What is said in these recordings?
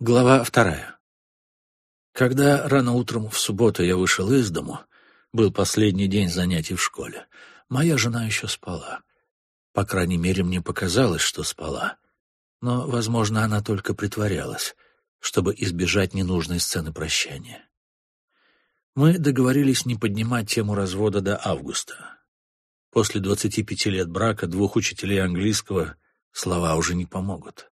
Глава вторая. Когда рано утром в субботу я вышел из дому, был последний день занятий в школе, моя жена еще спала. По крайней мере, мне показалось, что спала. Но, возможно, она только притворялась, чтобы избежать ненужной сцены прощания. Мы договорились не поднимать тему развода до августа. После 25 лет брака двух учителей английского слова уже не помогут.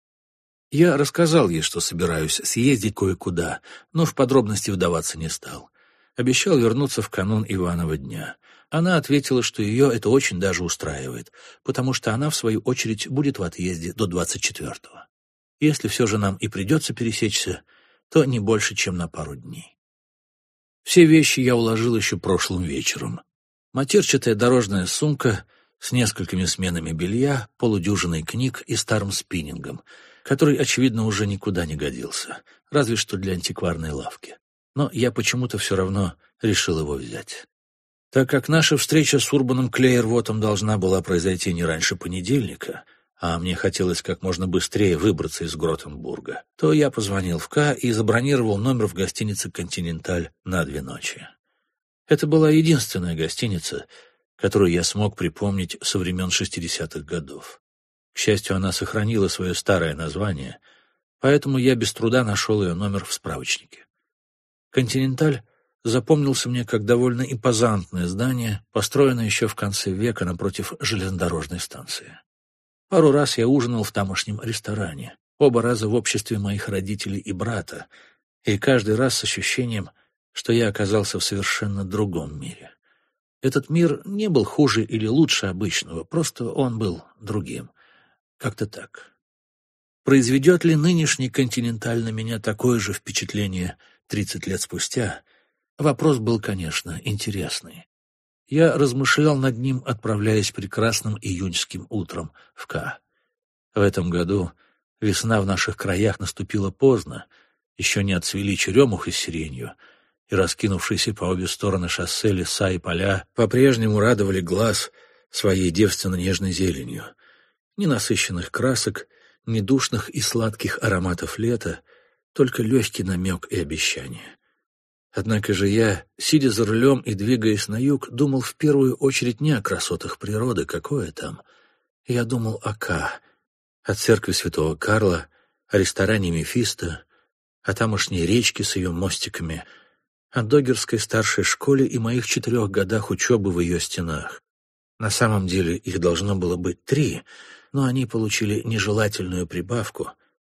Я рассказал ей, что собираюсь съездить кое-куда, но в подробности вдаваться не стал. Обещал вернуться в канун Иванова дня. Она ответила, что ее это очень даже устраивает, потому что она, в свою очередь, будет в отъезде до 24-го. Если все же нам и придется пересечься, то не больше, чем на пару дней. Все вещи я уложил еще прошлым вечером. Матерчатая дорожная сумка с несколькими сменами белья, полудюжиной книг и старым спиннингом — который, очевидно, уже никуда не годился, разве что для антикварной лавки. Но я почему-то все равно решил его взять. Так как наша встреча с Урбаном Клейервотом должна была произойти не раньше понедельника, а мне хотелось как можно быстрее выбраться из Гротенбурга, то я позвонил в К и забронировал номер в гостинице «Континенталь» на две ночи. Это была единственная гостиница, которую я смог припомнить со времен 60-х годов. К счастью, она сохранила свое старое название, поэтому я без труда нашел ее номер в справочнике. «Континенталь» запомнился мне как довольно импозантное здание, построенное еще в конце века напротив железнодорожной станции. Пару раз я ужинал в тамошнем ресторане, оба раза в обществе моих родителей и брата, и каждый раз с ощущением, что я оказался в совершенно другом мире. Этот мир не был хуже или лучше обычного, просто он был другим — как-то так. Произведет ли нынешний «Континенталь» на меня такое же впечатление тридцать лет спустя? Вопрос был, конечно, интересный. Я размышлял над ним, отправляясь прекрасным июньским утром в К. В этом году весна в наших краях наступила поздно, еще не отцвели черемух и сиренью, и раскинувшиеся по обе стороны шоссе леса и поля по-прежнему радовали глаз своей девственно-нежной зеленью — ни насыщенных красок, ни душных и сладких ароматов лета, только легкий намек и обещание. Однако же я, сидя за рулем и двигаясь на юг, думал в первую очередь не о красотах природы, какое там. Я думал о Ка, о церкви святого Карла, о ресторане Мефисто, о тамошней речке с ее мостиками, о догерской старшей школе и моих четырех годах учебы в ее стенах. На самом деле их должно было быть три — но они получили нежелательную прибавку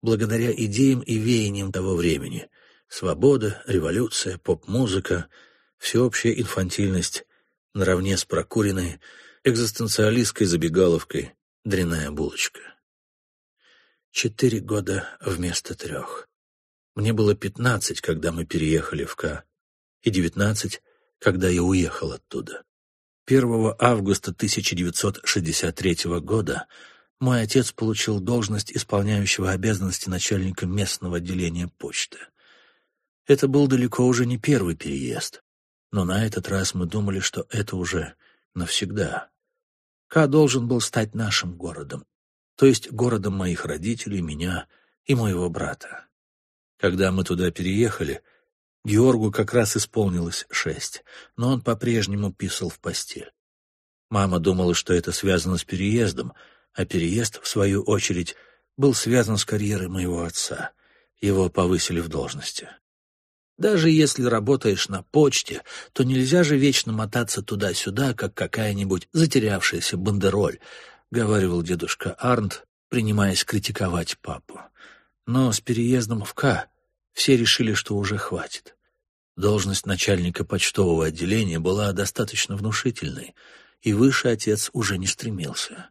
благодаря идеям и веяниям того времени. Свобода, революция, поп-музыка, всеобщая инфантильность наравне с прокуренной экзистенциалистской забегаловкой «Дряная булочка». Четыре года вместо трех. Мне было пятнадцать, когда мы переехали в К, и девятнадцать, когда я уехал оттуда. 1 августа 1963 года мой отец получил должность исполняющего обязанности начальника местного отделения почты. Это был далеко уже не первый переезд, но на этот раз мы думали, что это уже навсегда. Ка должен был стать нашим городом, то есть городом моих родителей, меня и моего брата. Когда мы туда переехали, Георгу как раз исполнилось шесть, но он по-прежнему писал в постель. Мама думала, что это связано с переездом, а переезд, в свою очередь, был связан с карьерой моего отца. Его повысили в должности. Даже если работаешь на почте, то нельзя же вечно мотаться туда-сюда, как какая-нибудь затерявшаяся бандероль, — говаривал дедушка Арнт, принимаясь критиковать папу. Но с переездом в К все решили, что уже хватит. Должность начальника почтового отделения была достаточно внушительной, и выше отец уже не стремился.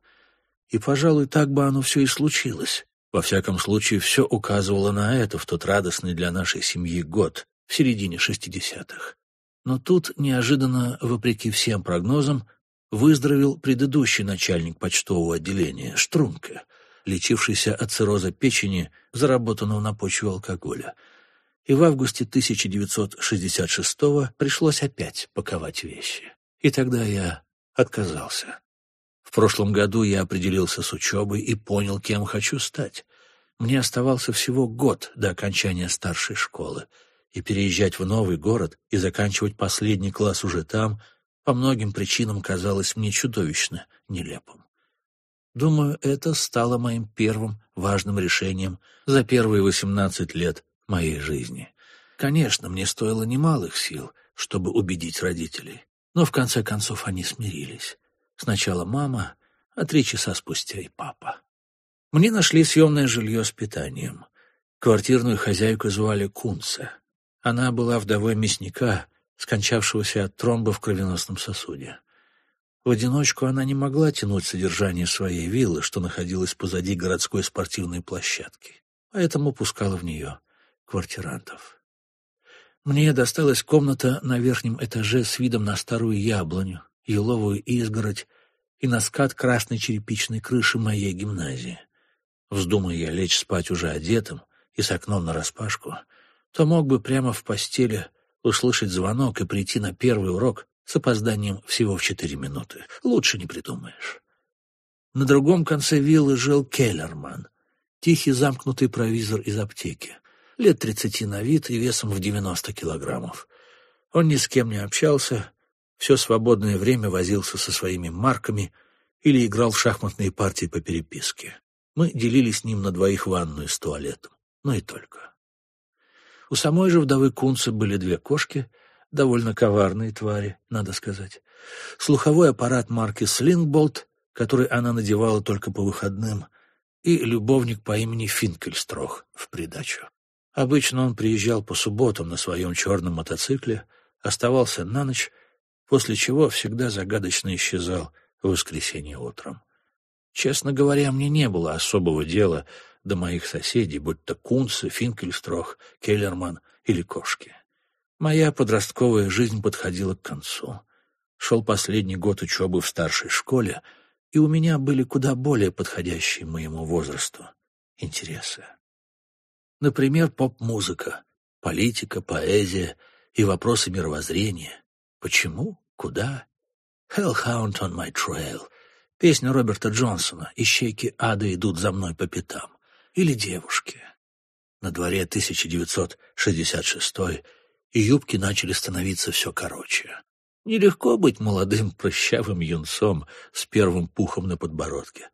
И, пожалуй, так бы оно все и случилось. Во всяком случае, все указывало на это в тот радостный для нашей семьи год, в середине шестидесятых. Но тут, неожиданно, вопреки всем прогнозам, выздоровел предыдущий начальник почтового отделения, Штрунка, лечившийся от цирроза печени, заработанного на почве алкоголя. И в августе 1966-го пришлось опять паковать вещи. И тогда я отказался. В прошлом году я определился с учебой и понял, кем хочу стать. Мне оставался всего год до окончания старшей школы, и переезжать в новый город и заканчивать последний класс уже там по многим причинам казалось мне чудовищно нелепым. Думаю, это стало моим первым важным решением за первые восемнадцать лет моей жизни. Конечно, мне стоило немалых сил, чтобы убедить родителей, но в конце концов они смирились. Сначала мама, а три часа спустя и папа. Мне нашли съемное жилье с питанием. Квартирную хозяйку звали Кунца. Она была вдовой мясника, скончавшегося от тромба в кровеносном сосуде. В одиночку она не могла тянуть содержание своей виллы, что находилась позади городской спортивной площадки, поэтому пускала в нее квартирантов. Мне досталась комната на верхнем этаже с видом на старую яблоню, еловую изгородь и на скат красной черепичной крыши моей гимназии. Вздумая я лечь спать уже одетым и с окном нараспашку, то мог бы прямо в постели услышать звонок и прийти на первый урок с опозданием всего в четыре минуты. Лучше не придумаешь. На другом конце виллы жил Келлерман, тихий замкнутый провизор из аптеки, лет тридцати на вид и весом в девяносто килограммов. Он ни с кем не общался, все свободное время возился со своими марками или играл в шахматные партии по переписке. Мы делили с ним на двоих ванную с туалетом, но и только. У самой же вдовы Кунца были две кошки — довольно коварные твари, надо сказать. Слуховой аппарат марки «Слингболт», который она надевала только по выходным, и любовник по имени Финкельстрох в придачу. Обычно он приезжал по субботам на своем черном мотоцикле, оставался на ночь, после чего всегда загадочно исчезал в воскресенье утром. Честно говоря, мне не было особого дела до моих соседей, будь то Кунцы, Финкельстрох, Келлерман или кошки. Моя подростковая жизнь подходила к концу. Шел последний год учебы в старшей школе, и у меня были куда более подходящие моему возрасту интересы. Например, поп-музыка, политика, поэзия и вопросы мировоззрения. Почему? Куда? «Hellhound on my trail» — песня Роберта Джонсона «Ищейки ада идут за мной по пятам» или «Девушки». На дворе 1966 и юбки начали становиться все короче. Нелегко быть молодым прыщавым юнцом с первым пухом на подбородке.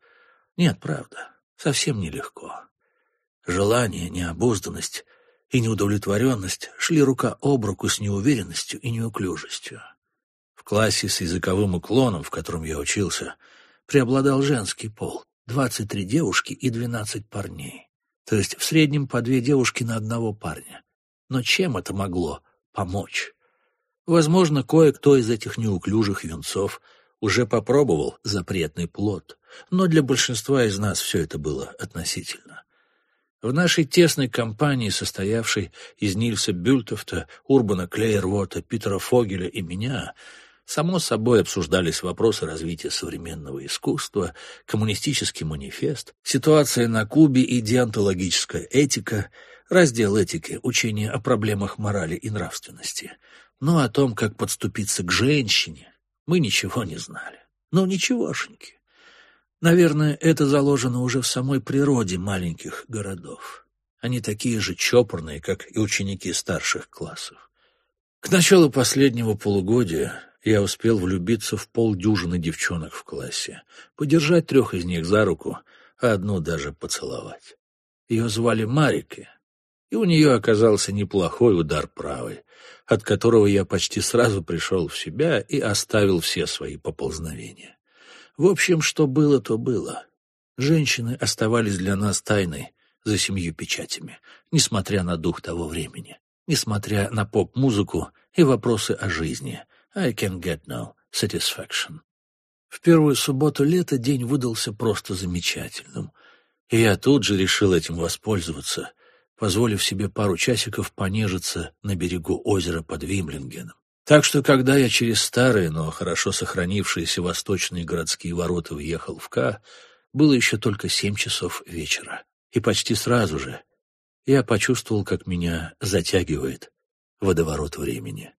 Нет, правда, совсем нелегко. Желание, необузданность и неудовлетворенность шли рука об руку с неуверенностью и неуклюжестью. Классе с языковым уклоном, в котором я учился, преобладал женский пол — двадцать три девушки и двенадцать парней. То есть в среднем по две девушки на одного парня. Но чем это могло помочь. Возможно, кое-кто из этих неуклюжих юнцов уже попробовал запретный плод, но для большинства из нас все это было относительно. В нашей тесной компании, состоявшей из Нильса Бюльтофта, Урбана Клейервота, Питера Фогеля и меня, само собой обсуждались вопросы развития современного искусства, коммунистический манифест, ситуация на Кубе и деонтологическая этика — раздел этики, учение о проблемах морали и нравственности. Но о том, как подступиться к женщине, мы ничего не знали. Ну, ничегошеньки. Наверное, это заложено уже в самой природе маленьких городов. Они такие же чопорные, как и ученики старших классов. К началу последнего полугодия я успел влюбиться в полдюжины девчонок в классе, подержать трех из них за руку, а одну даже поцеловать. Ее звали Марике, и у нее оказался неплохой удар правой, от которого я почти сразу пришел в себя и оставил все свои поползновения. В общем, что было, то было. Женщины оставались для нас тайной за семью печатями, несмотря на дух того времени, несмотря на поп-музыку и вопросы о жизни. I can get no satisfaction. В первую субботу лета день выдался просто замечательным, и я тут же решил этим воспользоваться позволив себе пару часиков понежиться на берегу озера под Вимлингеном. Так что, когда я через старые, но хорошо сохранившиеся восточные городские ворота въехал в К, было еще только семь часов вечера. И почти сразу же я почувствовал, как меня затягивает водоворот времени.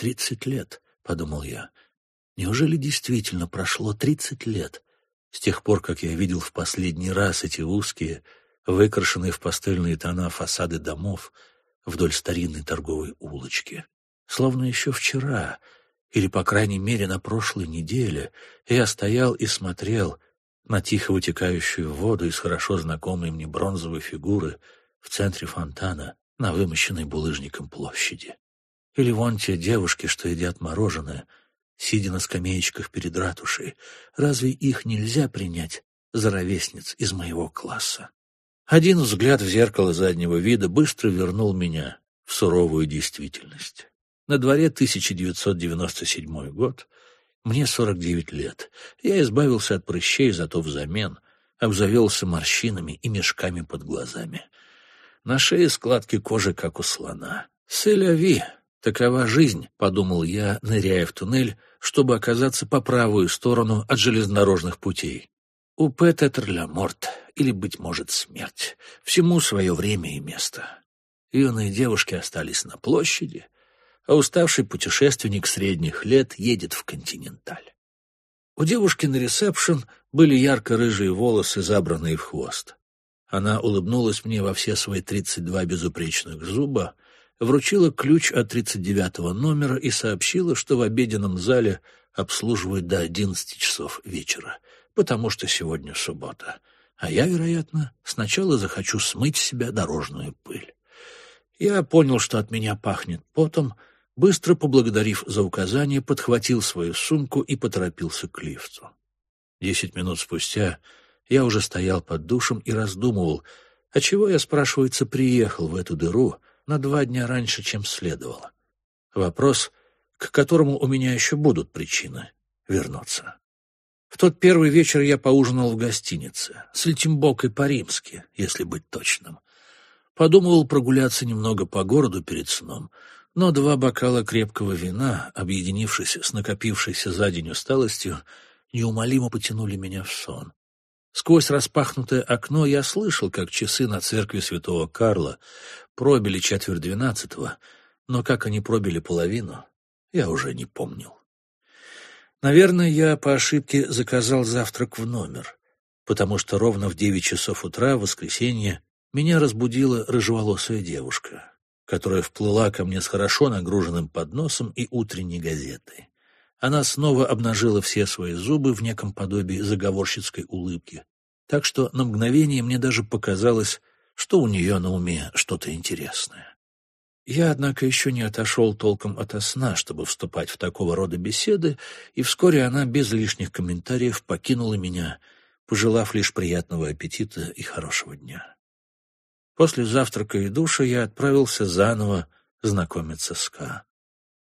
«Тридцать лет», — подумал я. «Неужели действительно прошло тридцать лет с тех пор, как я видел в последний раз эти узкие, выкрашенные в пастельные тона фасады домов вдоль старинной торговой улочки. Словно еще вчера, или, по крайней мере, на прошлой неделе, я стоял и смотрел на тихо вытекающую воду из хорошо знакомой мне бронзовой фигуры в центре фонтана на вымощенной булыжником площади. Или вон те девушки, что едят мороженое, сидя на скамеечках перед ратушей. Разве их нельзя принять за ровесниц из моего класса? Один взгляд в зеркало заднего вида быстро вернул меня в суровую действительность. На дворе 1997 год, мне 49 лет. Я избавился от прыщей, зато взамен обзавелся морщинами и мешками под глазами. На шее складки кожи, как у слона. «Селяви!» Такова жизнь, — подумал я, ныряя в туннель, чтобы оказаться по правую сторону от железнодорожных путей. Упе Тетерля морт, или, быть может, смерть. Всему свое время и место. Юные девушки остались на площади, а уставший путешественник средних лет едет в континенталь. У девушки на ресепшн были ярко-рыжие волосы, забранные в хвост. Она улыбнулась мне во все свои тридцать два безупречных зуба, вручила ключ от 39-го номера и сообщила, что в обеденном зале обслуживают до 11 часов вечера, потому что сегодня суббота. А я, вероятно, сначала захочу смыть с себя дорожную пыль. Я понял, что от меня пахнет потом, быстро поблагодарив за указание, подхватил свою сумку и поторопился к лифту. Десять минут спустя я уже стоял под душем и раздумывал, а чего я, спрашивается, приехал в эту дыру, на два дня раньше, чем следовало. Вопрос, к которому у меня еще будут причины вернуться. В тот первый вечер я поужинал в гостинице, с Летимбокой по-римски, если быть точным. Подумывал прогуляться немного по городу перед сном, но два бокала крепкого вина, объединившись с накопившейся за день усталостью, неумолимо потянули меня в сон. Сквозь распахнутое окно я слышал, как часы на церкви святого Карла пробили четверть двенадцатого, но как они пробили половину, я уже не помнил. Наверное, я по ошибке заказал завтрак в номер, потому что ровно в девять часов утра в воскресенье меня разбудила рыжеволосая девушка, которая вплыла ко мне с хорошо нагруженным подносом и утренней газетой. Она снова обнажила все свои зубы в неком подобии заговорщицкой улыбки, так что на мгновение мне даже показалось, что у нее на уме что-то интересное. Я, однако, еще не отошел толком ото сна, чтобы вступать в такого рода беседы, и вскоре она без лишних комментариев покинула меня, пожелав лишь приятного аппетита и хорошего дня. После завтрака и душа я отправился заново знакомиться с Ка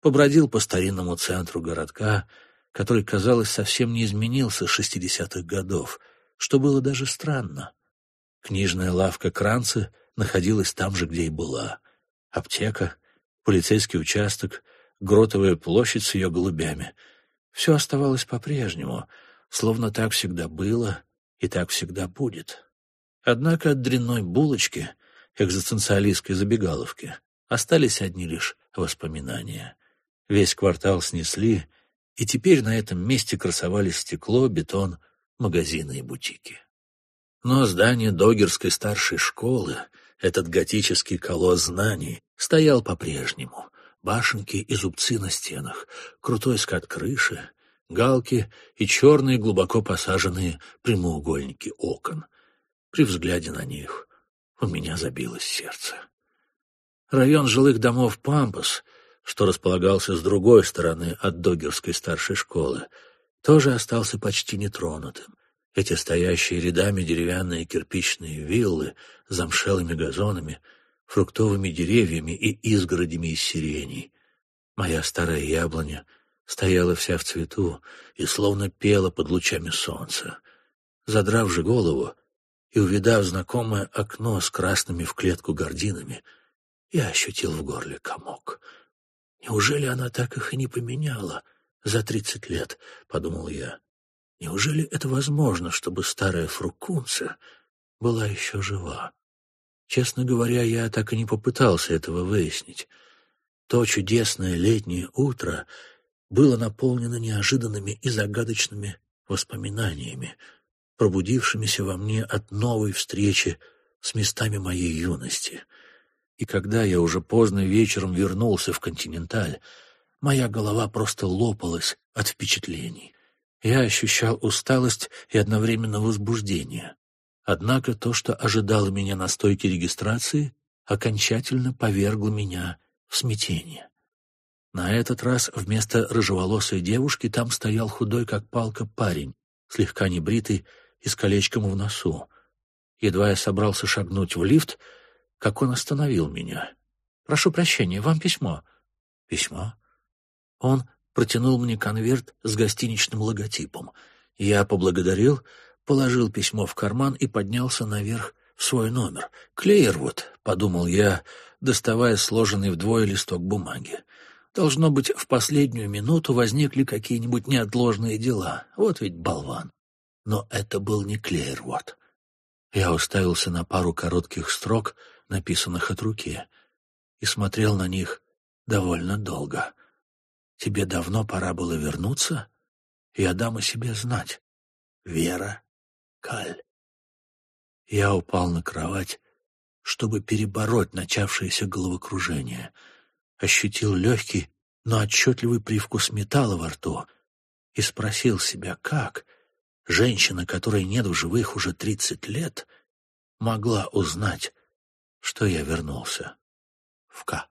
побродил по старинному центру городка, который, казалось, совсем не изменился с шестидесятых годов, что было даже странно. Книжная лавка Кранца находилась там же, где и была. Аптека, полицейский участок, гротовая площадь с ее голубями. Все оставалось по-прежнему, словно так всегда было и так всегда будет. Однако от дрянной булочки, экзистенциалистской забегаловки, остались одни лишь воспоминания. Весь квартал снесли, и теперь на этом месте красовались стекло, бетон, магазины и бутики. Но здание Догерской старшей школы, этот готический колосс знаний, стоял по-прежнему. Башенки и зубцы на стенах, крутой скат крыши, галки и черные глубоко посаженные прямоугольники окон. При взгляде на них у меня забилось сердце. Район жилых домов Пампас — что располагался с другой стороны от Догерской старшей школы, тоже остался почти нетронутым. Эти стоящие рядами деревянные кирпичные виллы с замшелыми газонами, фруктовыми деревьями и изгородями из сиреней. Моя старая яблоня стояла вся в цвету и словно пела под лучами солнца. Задрав же голову и увидав знакомое окно с красными в клетку гординами, я ощутил в горле комок — Неужели она так их и не поменяла за тридцать лет, — подумал я. Неужели это возможно, чтобы старая фрукунца была еще жива? Честно говоря, я так и не попытался этого выяснить. То чудесное летнее утро было наполнено неожиданными и загадочными воспоминаниями, пробудившимися во мне от новой встречи с местами моей юности. И когда я уже поздно вечером вернулся в «Континенталь», моя голова просто лопалась от впечатлений. Я ощущал усталость и одновременно возбуждение. Однако то, что ожидало меня на стойке регистрации, окончательно повергло меня в смятение. На этот раз вместо рыжеволосой девушки там стоял худой, как палка, парень, слегка небритый и с колечком в носу. Едва я собрался шагнуть в лифт, как он остановил меня. «Прошу прощения, вам письмо». «Письмо?» Он протянул мне конверт с гостиничным логотипом. Я поблагодарил, положил письмо в карман и поднялся наверх в свой номер. «Клеервуд», — подумал я, доставая сложенный вдвое листок бумаги. Должно быть, в последнюю минуту возникли какие-нибудь неотложные дела. Вот ведь болван. Но это был не Клеервуд. Я уставился на пару коротких строк, написанных от руки, и смотрел на них довольно долго. Тебе давно пора было вернуться? Я дам о себе знать. Вера Каль. Я упал на кровать, чтобы перебороть начавшееся головокружение. Ощутил легкий, но отчетливый привкус металла во рту и спросил себя, как женщина, которой нет в живых уже тридцать лет, могла узнать, что я вернулся в К.